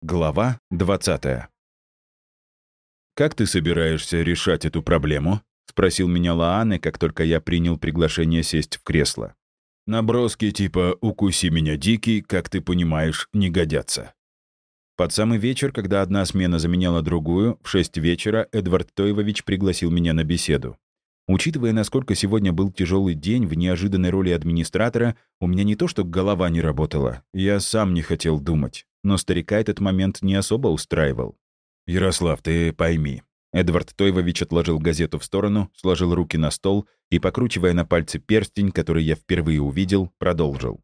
Глава 20 «Как ты собираешься решать эту проблему?» — спросил меня Лааны, как только я принял приглашение сесть в кресло. «Наброски типа «укуси меня, дикий», как ты понимаешь, не годятся». Под самый вечер, когда одна смена заменяла другую, в шесть вечера Эдвард Тойвович пригласил меня на беседу. Учитывая, насколько сегодня был тяжелый день в неожиданной роли администратора, у меня не то что голова не работала, я сам не хотел думать. Но старика этот момент не особо устраивал. «Ярослав, ты пойми». Эдвард Тойвович отложил газету в сторону, сложил руки на стол и, покручивая на пальце перстень, который я впервые увидел, продолжил.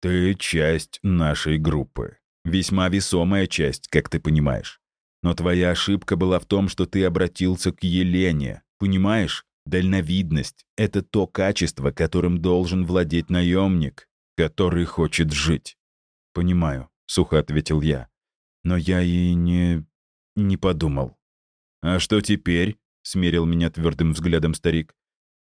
«Ты часть нашей группы. Весьма весомая часть, как ты понимаешь. Но твоя ошибка была в том, что ты обратился к Елене. Понимаешь? Дальновидность — это то качество, которым должен владеть наемник, который хочет жить. «Понимаю», — сухо ответил я. «Но я и не... не подумал». «А что теперь?» — смерил меня твердым взглядом старик.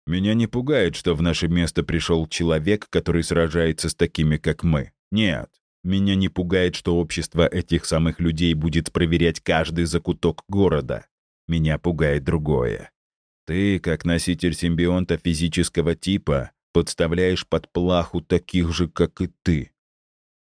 «Меня не пугает, что в наше место пришел человек, который сражается с такими, как мы. Нет, меня не пугает, что общество этих самых людей будет проверять каждый закуток города. Меня пугает другое. Ты, как носитель симбионта физического типа, подставляешь под плаху таких же, как и ты.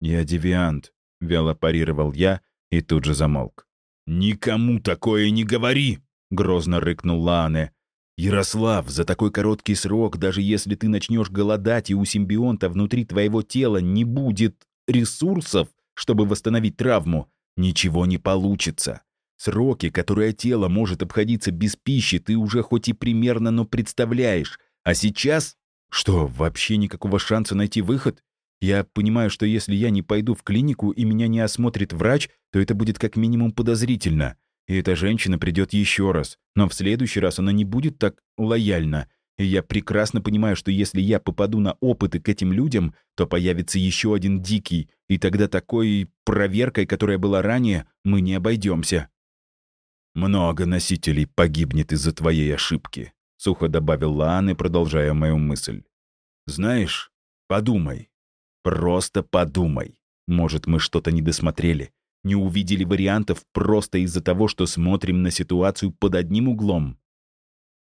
«Я девиант», — вяло парировал я и тут же замолк. «Никому такое не говори!» — грозно рыкнул Лаане. «Ярослав, за такой короткий срок, даже если ты начнешь голодать, и у симбионта внутри твоего тела не будет ресурсов, чтобы восстановить травму, ничего не получится. Сроки, которые тело может обходиться без пищи, ты уже хоть и примерно, но представляешь. А сейчас... Что, вообще никакого шанса найти выход? Я понимаю, что если я не пойду в клинику и меня не осмотрит врач, то это будет как минимум подозрительно. И эта женщина придет еще раз. Но в следующий раз она не будет так лояльна. И я прекрасно понимаю, что если я попаду на опыты к этим людям, то появится еще один дикий, и тогда такой проверкой, которая была ранее, мы не обойдемся. «Много носителей погибнет из-за твоей ошибки», — сухо добавил Лаан, продолжая мою мысль. «Знаешь, подумай. Просто подумай. Может, мы что-то не досмотрели, не увидели вариантов просто из-за того, что смотрим на ситуацию под одним углом».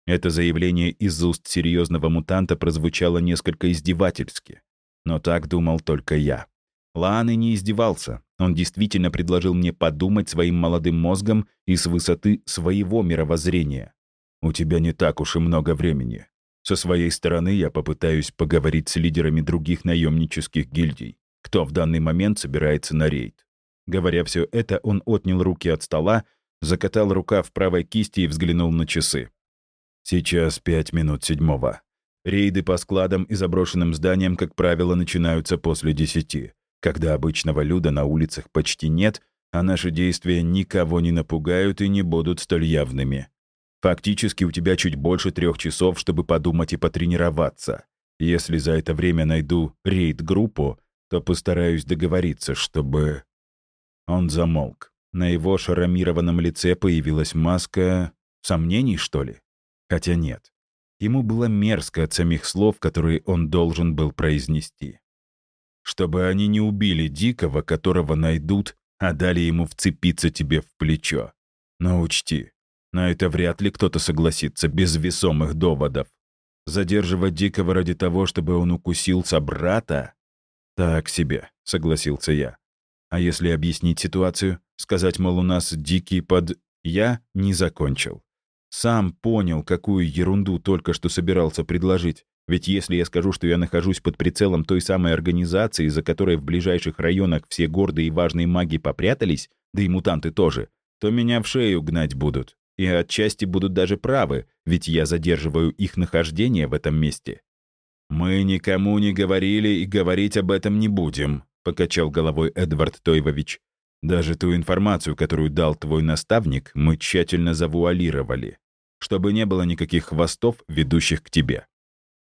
Это заявление из уст серьезного мутанта прозвучало несколько издевательски. Но так думал только я. Лаан и не издевался. Он действительно предложил мне подумать своим молодым мозгом и с высоты своего мировоззрения. «У тебя не так уж и много времени. Со своей стороны я попытаюсь поговорить с лидерами других наемнических гильдий, кто в данный момент собирается на рейд». Говоря все это, он отнял руки от стола, закатал рука в правой кисти и взглянул на часы. «Сейчас пять минут седьмого. Рейды по складам и заброшенным зданиям, как правило, начинаются после десяти когда обычного люда на улицах почти нет, а наши действия никого не напугают и не будут столь явными. Фактически у тебя чуть больше трех часов, чтобы подумать и потренироваться. Если за это время найду рейд-группу, то постараюсь договориться, чтобы...» Он замолк. На его шарамированном лице появилась маска... сомнений, что ли? Хотя нет. Ему было мерзко от самих слов, которые он должен был произнести чтобы они не убили Дикого, которого найдут, а дали ему вцепиться тебе в плечо. Но учти, на это вряд ли кто-то согласится без весомых доводов. Задерживать Дикого ради того, чтобы он укусил собрата? Так себе, согласился я. А если объяснить ситуацию? Сказать, мол, у нас Дикий под... Я не закончил. Сам понял, какую ерунду только что собирался предложить. Ведь если я скажу, что я нахожусь под прицелом той самой организации, за которой в ближайших районах все гордые и важные маги попрятались, да и мутанты тоже, то меня в шею гнать будут. И отчасти будут даже правы, ведь я задерживаю их нахождение в этом месте. «Мы никому не говорили и говорить об этом не будем», — покачал головой Эдвард Тойвович. «Даже ту информацию, которую дал твой наставник, мы тщательно завуалировали, чтобы не было никаких хвостов, ведущих к тебе.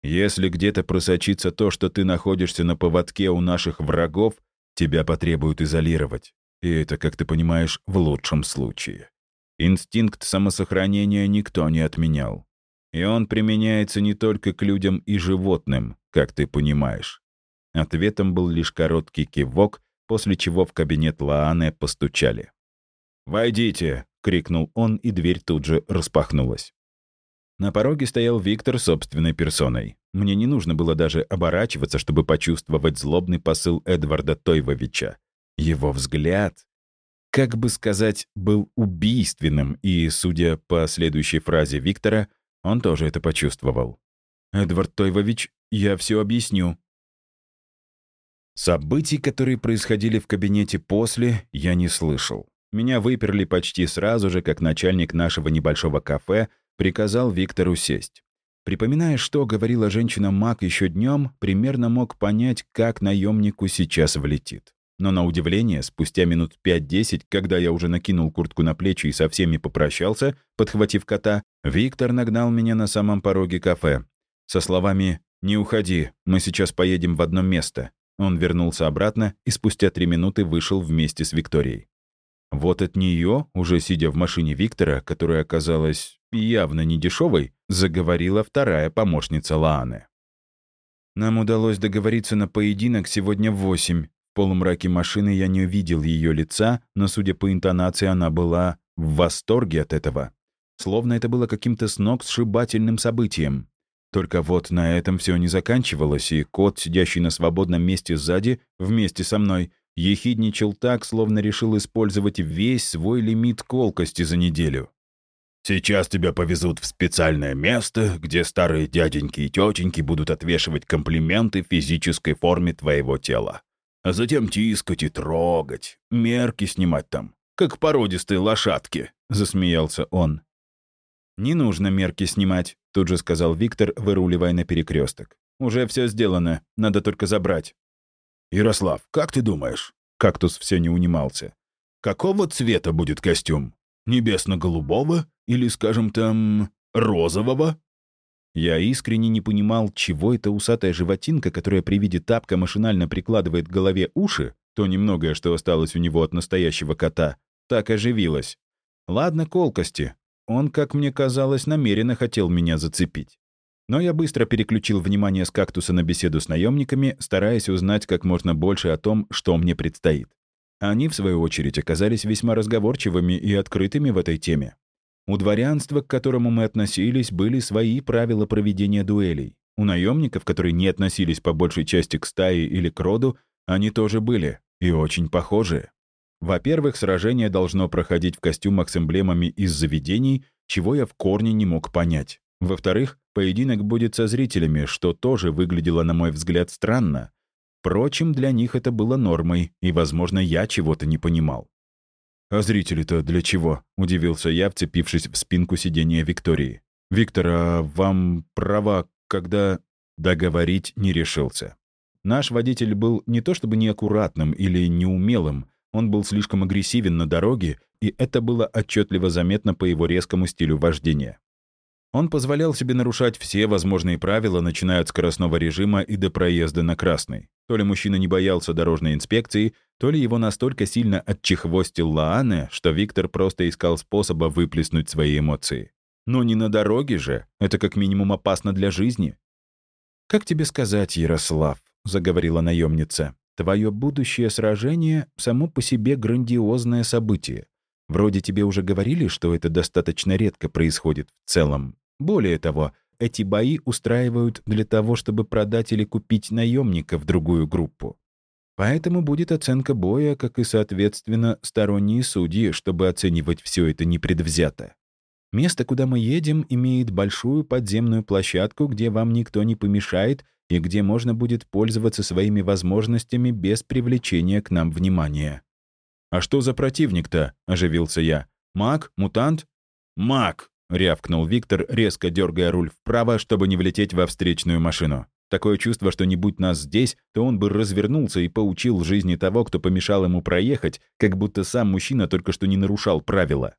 Если где-то просочится то, что ты находишься на поводке у наших врагов, тебя потребуют изолировать. И это, как ты понимаешь, в лучшем случае. Инстинкт самосохранения никто не отменял. И он применяется не только к людям и животным, как ты понимаешь. Ответом был лишь короткий кивок, после чего в кабинет Лааны постучали. «Войдите!» — крикнул он, и дверь тут же распахнулась. На пороге стоял Виктор собственной персоной. Мне не нужно было даже оборачиваться, чтобы почувствовать злобный посыл Эдварда Тойвовича. Его взгляд, как бы сказать, был убийственным, и, судя по следующей фразе Виктора, он тоже это почувствовал. «Эдвард Тойвович, я все объясню». Событий, которые происходили в кабинете после, я не слышал. Меня выперли почти сразу же, как начальник нашего небольшого кафе приказал Виктору сесть. Припоминая, что говорила женщина Мак еще днем, примерно мог понять, как наемнику сейчас влетит. Но на удивление, спустя минут 5-10, когда я уже накинул куртку на плечи и со всеми попрощался, подхватив кота, Виктор нагнал меня на самом пороге кафе. Со словами «Не уходи, мы сейчас поедем в одно место». Он вернулся обратно и спустя три минуты вышел вместе с Викторией. Вот от нее, уже сидя в машине Виктора, которая оказалась явно не дешевой, заговорила вторая помощница Лааны. «Нам удалось договориться на поединок сегодня в восемь. Полумраке машины я не увидел ее лица, но, судя по интонации, она была в восторге от этого. Словно это было каким-то сногсшибательным событием. Только вот на этом все не заканчивалось, и кот, сидящий на свободном месте сзади, вместе со мной, ехидничал так, словно решил использовать весь свой лимит колкости за неделю. «Сейчас тебя повезут в специальное место, где старые дяденьки и тетеньки будут отвешивать комплименты физической форме твоего тела. А затем тискать и трогать, мерки снимать там, как породистые лошадки», — засмеялся он. «Не нужно мерки снимать», — тут же сказал Виктор, выруливая на перекресток. «Уже все сделано, надо только забрать». «Ярослав, как ты думаешь?» Кактус все не унимался. «Какого цвета будет костюм? Небесно-голубого или, скажем там, розового?» Я искренне не понимал, чего эта усатая животинка, которая при виде тапка машинально прикладывает к голове уши, то немногое, что осталось у него от настоящего кота, так оживилась. Ладно, колкости. Он, как мне казалось, намеренно хотел меня зацепить. Но я быстро переключил внимание с кактуса на беседу с наемниками, стараясь узнать как можно больше о том, что мне предстоит. Они, в свою очередь, оказались весьма разговорчивыми и открытыми в этой теме. У дворянства, к которому мы относились, были свои правила проведения дуэлей. У наемников, которые не относились по большей части к стае или к роду, они тоже были, и очень похожие. Во-первых, сражение должно проходить в костюмах с эмблемами из заведений, чего я в корне не мог понять. Во-вторых, поединок будет со зрителями, что тоже выглядело, на мой взгляд, странно. Впрочем, для них это было нормой, и, возможно, я чего-то не понимал. «А зрители-то для чего?» — удивился я, вцепившись в спинку сидения Виктории. «Виктор, а вам права, когда...» Договорить не решился. Наш водитель был не то чтобы неаккуратным или неумелым, он был слишком агрессивен на дороге, и это было отчетливо заметно по его резкому стилю вождения. Он позволял себе нарушать все возможные правила, начиная от скоростного режима и до проезда на красный. То ли мужчина не боялся дорожной инспекции, то ли его настолько сильно отчехвостил Лаане, что Виктор просто искал способа выплеснуть свои эмоции. Но не на дороге же, это как минимум опасно для жизни. «Как тебе сказать, Ярослав?» — заговорила наемница. «Твое будущее сражение — само по себе грандиозное событие. Вроде тебе уже говорили, что это достаточно редко происходит в целом. Более того, эти бои устраивают для того, чтобы продать или купить наемника в другую группу. Поэтому будет оценка боя, как и, соответственно, сторонние судьи, чтобы оценивать все это непредвзято. Место, куда мы едем, имеет большую подземную площадку, где вам никто не помешает и где можно будет пользоваться своими возможностями без привлечения к нам внимания. «А что за противник-то?» — оживился я. «Маг? Мутант?» «Маг!» — рявкнул Виктор, резко дергая руль вправо, чтобы не влететь во встречную машину. Такое чувство, что не будь нас здесь, то он бы развернулся и поучил жизни того, кто помешал ему проехать, как будто сам мужчина только что не нарушал правила.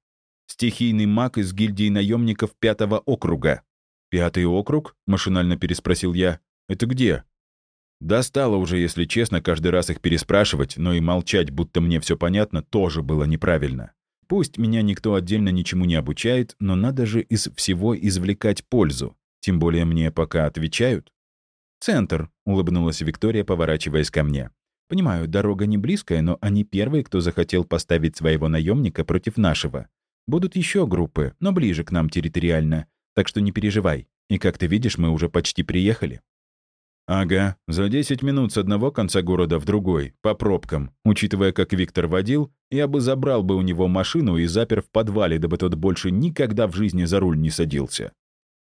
Стихийный маг из гильдии наемников пятого округа. «Пятый округ?» — машинально переспросил я. «Это где?» Достало уже, если честно, каждый раз их переспрашивать, но и молчать, будто мне все понятно, тоже было неправильно. Пусть меня никто отдельно ничему не обучает, но надо же из всего извлекать пользу. Тем более мне пока отвечают. «Центр», — улыбнулась Виктория, поворачиваясь ко мне. Понимаю, дорога не близкая, но они первые, кто захотел поставить своего наемника против нашего. Будут еще группы, но ближе к нам территориально. Так что не переживай. И как ты видишь, мы уже почти приехали. Ага, за 10 минут с одного конца города в другой, по пробкам. Учитывая, как Виктор водил, я бы забрал бы у него машину и запер в подвале, дабы тот больше никогда в жизни за руль не садился.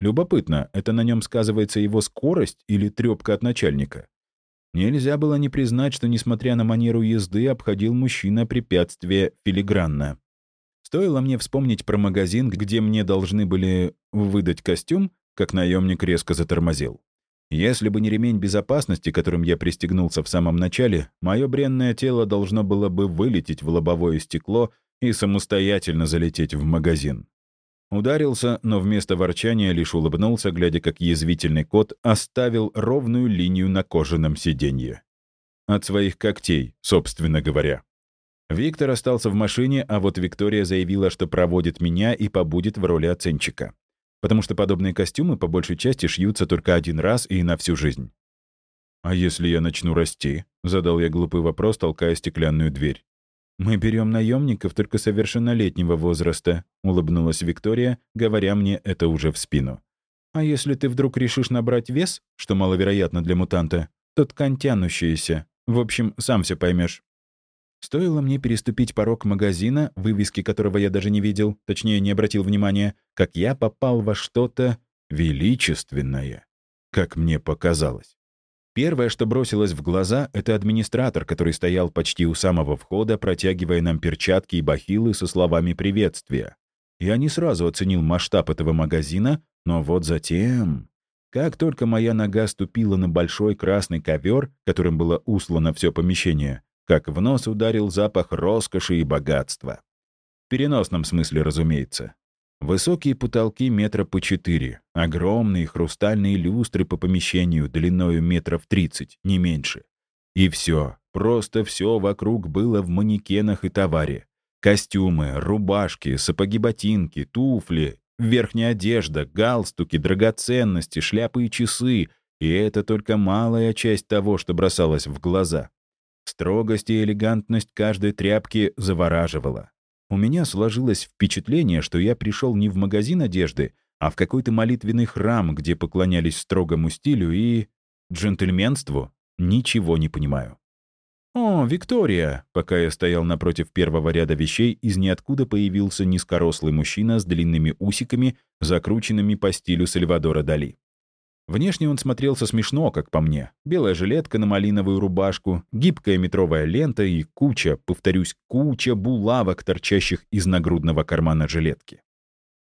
Любопытно, это на нем сказывается его скорость или трёпка от начальника? Нельзя было не признать, что, несмотря на манеру езды, обходил мужчина препятствие филигранно. Стоило мне вспомнить про магазин, где мне должны были выдать костюм, как наемник резко затормозил. Если бы не ремень безопасности, которым я пристегнулся в самом начале, мое бренное тело должно было бы вылететь в лобовое стекло и самостоятельно залететь в магазин. Ударился, но вместо ворчания лишь улыбнулся, глядя, как язвительный кот оставил ровную линию на кожаном сиденье. От своих когтей, собственно говоря. Виктор остался в машине, а вот Виктория заявила, что проводит меня и побудет в роли оценщика потому что подобные костюмы по большей части шьются только один раз и на всю жизнь. «А если я начну расти?» — задал я глупый вопрос, толкая стеклянную дверь. «Мы берем наемников только совершеннолетнего возраста», — улыбнулась Виктория, говоря мне это уже в спину. «А если ты вдруг решишь набрать вес, что маловероятно для мутанта, то ткань тянущаяся. В общем, сам все поймешь. Стоило мне переступить порог магазина, вывески которого я даже не видел, точнее, не обратил внимания, как я попал во что-то величественное, как мне показалось. Первое, что бросилось в глаза, это администратор, который стоял почти у самого входа, протягивая нам перчатки и бахилы со словами приветствия. Я не сразу оценил масштаб этого магазина, но вот затем... Как только моя нога ступила на большой красный ковер, которым было услано все помещение, как в нос ударил запах роскоши и богатства. В переносном смысле, разумеется. Высокие потолки метра по четыре, огромные хрустальные люстры по помещению длиною метров тридцать, не меньше. И все, просто все вокруг было в манекенах и товаре. Костюмы, рубашки, сапоги-ботинки, туфли, верхняя одежда, галстуки, драгоценности, шляпы и часы. И это только малая часть того, что бросалось в глаза. Строгость и элегантность каждой тряпки завораживала. У меня сложилось впечатление, что я пришел не в магазин одежды, а в какой-то молитвенный храм, где поклонялись строгому стилю и... джентльменству. Ничего не понимаю. «О, Виктория!» Пока я стоял напротив первого ряда вещей, из ниоткуда появился низкорослый мужчина с длинными усиками, закрученными по стилю Сальвадора Дали. Внешне он смотрелся смешно, как по мне. Белая жилетка на малиновую рубашку, гибкая метровая лента и куча, повторюсь, куча булавок, торчащих из нагрудного кармана жилетки.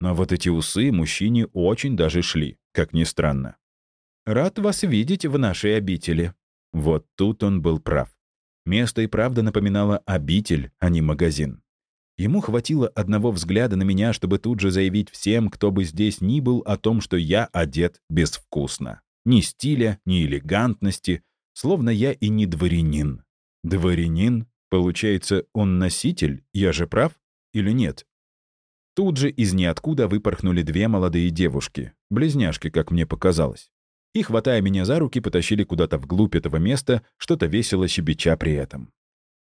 Но вот эти усы мужчине очень даже шли, как ни странно. «Рад вас видеть в нашей обители». Вот тут он был прав. Место и правда напоминало обитель, а не магазин. Ему хватило одного взгляда на меня, чтобы тут же заявить всем, кто бы здесь ни был, о том, что я одет безвкусно. Ни стиля, ни элегантности, словно я и не дворянин. Дворянин? Получается, он носитель? Я же прав? Или нет? Тут же из ниоткуда выпорхнули две молодые девушки, близняшки, как мне показалось. И, хватая меня за руки, потащили куда-то вглубь этого места, что-то весело щебеча при этом.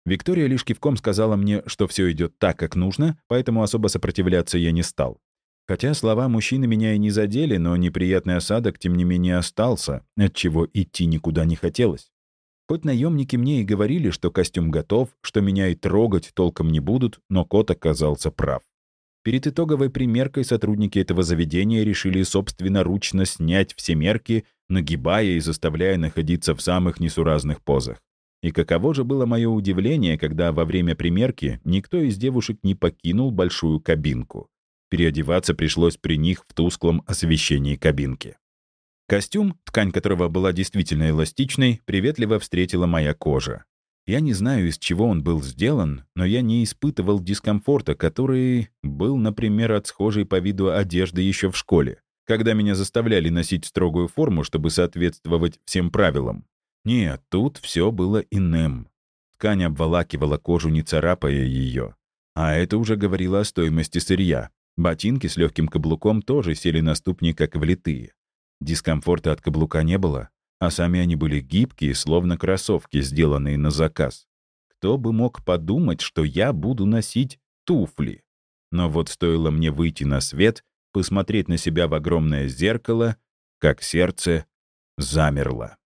Виктория лишь кивком сказала мне, что все идет так, как нужно, поэтому особо сопротивляться я не стал. Хотя слова мужчины меня и не задели, но неприятный осадок, тем не менее, остался, отчего идти никуда не хотелось. Хоть наемники мне и говорили, что костюм готов, что меня и трогать толком не будут, но кот оказался прав. Перед итоговой примеркой сотрудники этого заведения решили собственноручно снять все мерки, нагибая и заставляя находиться в самых несуразных позах. И каково же было мое удивление, когда во время примерки никто из девушек не покинул большую кабинку. Переодеваться пришлось при них в тусклом освещении кабинки. Костюм, ткань которого была действительно эластичной, приветливо встретила моя кожа. Я не знаю, из чего он был сделан, но я не испытывал дискомфорта, который был, например, от схожей по виду одежды еще в школе, когда меня заставляли носить строгую форму, чтобы соответствовать всем правилам. Нет, тут все было иным. Ткань обволакивала кожу, не царапая ее. А это уже говорило о стоимости сырья. Ботинки с легким каблуком тоже сели на ступни, как влитые. Дискомфорта от каблука не было. а сами они были гибкие, словно кроссовки, сделанные на заказ. Кто бы мог подумать, что я буду носить туфли? Но вот стоило мне выйти на свет, посмотреть на себя в огромное зеркало, как сердце замерло.